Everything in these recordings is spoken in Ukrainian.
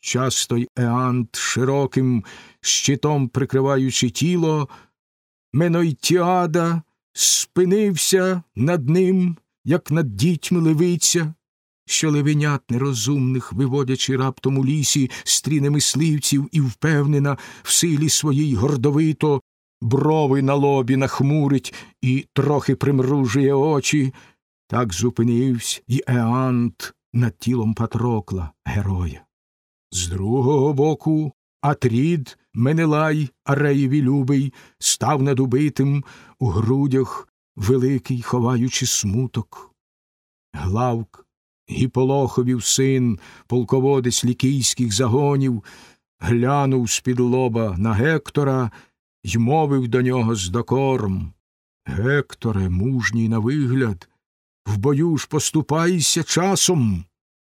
часто й Еант широким щитом прикриваючи тіло, Менойтіада спинився над ним, як над дітьми левиця, що левенят нерозумних, виводячи раптом у лісі, стріне мисливців і впевнена в силі своїй гордовито, брови на лобі нахмурить і трохи примружує очі, так зупинився й Еант над тілом Патрокла, героя. З другого боку Атрід, Менелай, Ареєві любий, став над убитим у грудях великий, ховаючи смуток. Главк, Гіполоховів син, полководець лікійських загонів, глянув з-під лоба на Гектора й мовив до нього з докором Гекторе, мужній на вигляд, в бою ж поступайся часом.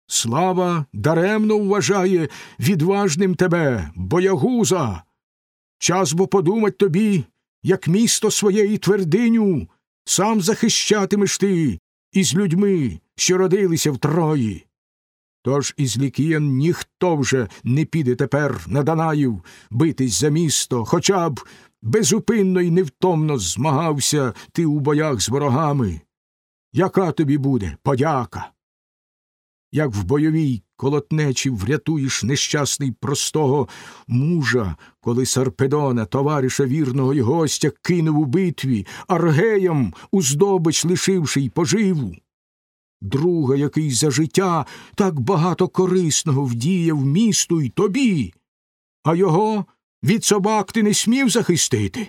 Слава даремно вважає відважним тебе, боягуза. Час бо подумать тобі, як місто своєї твердиню, сам захищатимеш ти із людьми, що родилися в Трої. Тож із Лікіян ніхто вже не піде тепер на Данаїв битись за місто, хоча б безупинно й невтомно змагався ти у боях з ворогами. Яка тобі буде подяка? Як в бойовій колотнечі врятуєш нещасний простого мужа, коли Сарпедона, товариша вірного й гостя, кинув у битві, аргеям у здобич лишивши й поживу. Друга, який за життя так багато корисного вдіяв місту й тобі, а його від собак ти не смів захистити.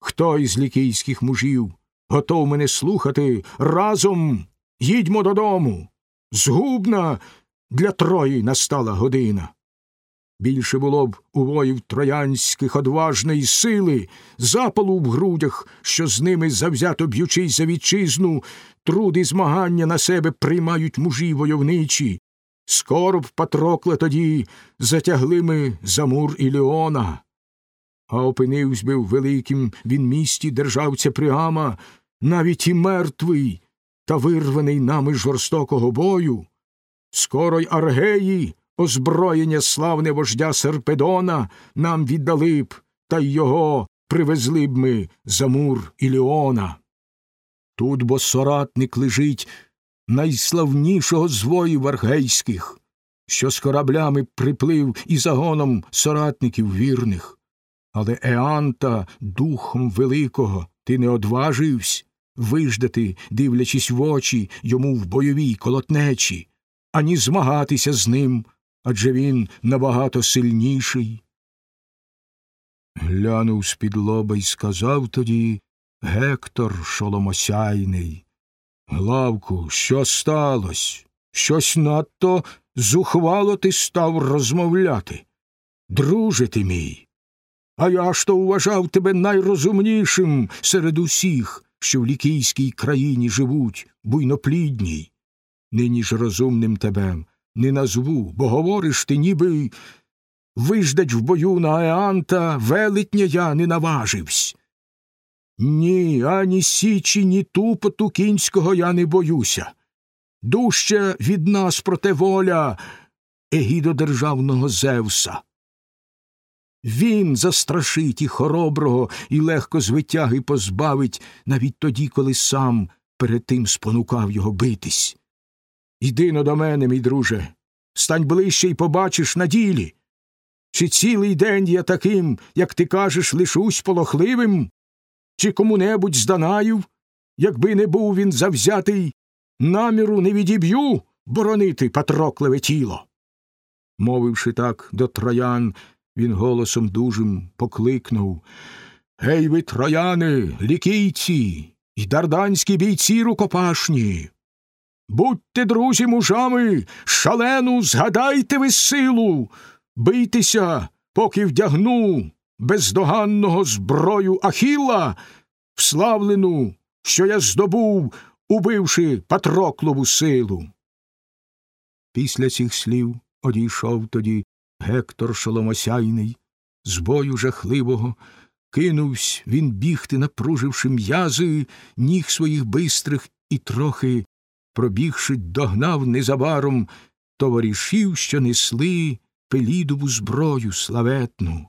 Хто із лікійських мужів готов мене слухати разом їдьмо додому. Згубна для Трої настала година. Більше було б у воїв троянських одважної сили, запалу в грудях, що з ними завзято б'ючись за вітчизну, труди змагання на себе приймають мужі войовничі. Скоро б Патрокла тоді затягли ми за мур Іліона. А опинивсь би в великім він місті державця Пріама, навіть і мертвий, та вирваний нами жорстокого бою. Скоро й аргеї, озброєння славне вождя Серпедона, нам віддали б, та й його привезли б ми за мур Іліона. Тут бо соратник лежить найславнішого з аргейських, що з кораблями приплив і загоном соратників вірних. Але Еанта, духом великого, ти не одваживсь виждати, дивлячись в очі йому в бойовій колотнечі, ані змагатися з ним, адже він набагато сильніший. Глянув з-під лоба й сказав тоді Гектор шоломосяйний. Главку, що сталося? Щось надто зухвало ти став розмовляти. Друже ти мій. А я ж то вважав тебе найрозумнішим серед усіх, що в лікійській країні живуть, буйноплідній. Нині ж розумним тебе не назву, бо говориш ти, ніби виждать в бою на Еанта велетня я не наваживсь. Ні, ані січі, ні тупоту кінського я не боюся. Дужче від нас проте воля егідодержавного Зевса. Він застрашить і хороброго, і легко з витяги позбавить, навіть тоді, коли сам перед тим спонукав його битись. Іди но до мене, мій друже, стань ближче і побачиш на ділі. Чи цілий день я таким, як ти кажеш, лишусь полохливим, чи кому-небудь з Данаїв, якби не був він завзятий, наміру не відіб'ю боронити патрокливе тіло. Мовивши так до троян, він голосом дужим покликнув Гей ви, трояни, лікійці і дарданські бійці рукопашні. Будьте, друзі, мужами, шалену, згадайте ви силу, бийтеся, поки вдягну бездоганного зброю Ахіла, вславлену, що я здобув, убивши Патроклову силу. Після цих слів одійшов тоді Гектор шоломосяйний, з бою жахливого, кинувсь він бігти, напруживши м'язи ніг своїх бистрих і трохи, пробігши, догнав незабаром товаришів, що несли пелідову зброю славетну.